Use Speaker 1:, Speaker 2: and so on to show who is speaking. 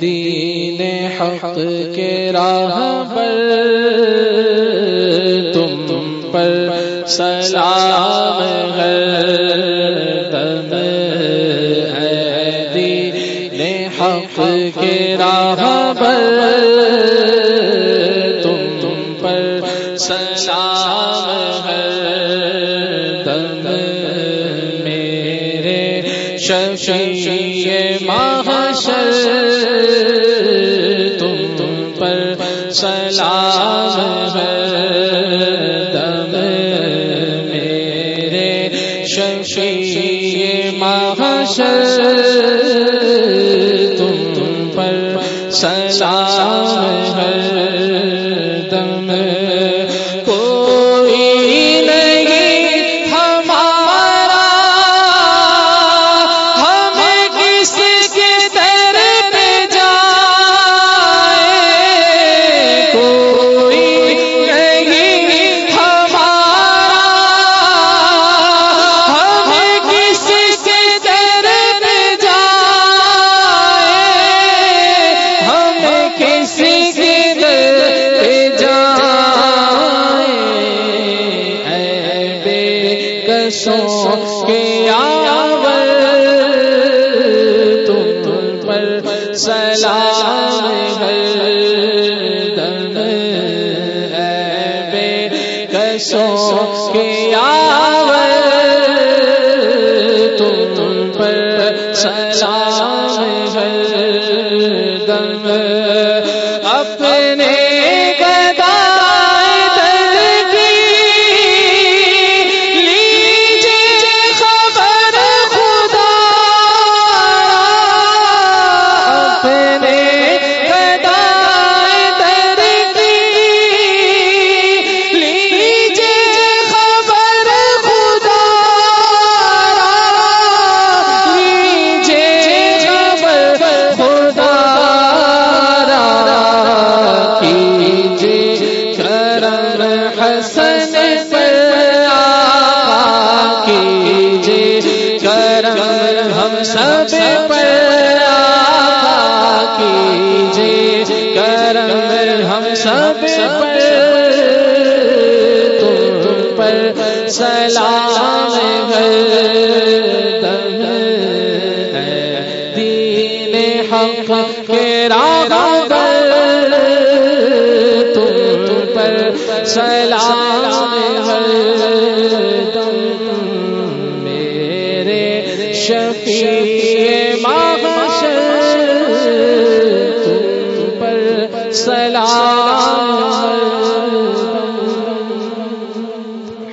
Speaker 1: دین حق کے راہ پر تم تم پر سلام ہے دم ہے۔ دین حق کے راہ پر تم تم پر سلام ہے دم میرے شفیع محشر سلام ہے دم میرے شفیع محشر تم تم پر سلام ہے۔ کسوں کے آور تم تم پر سلام ہے دم اے بے کسوں کے آور تم تم پر سلام ہے دم حسن پر آقا کیجیے، کرم ہم سب پر آقا کیجیے، کرم ہم سب پر۔ تم پر سلام ہے دین حق کے راہ سلام ہر دم میرے شفیع محشر تم پر سلام ہے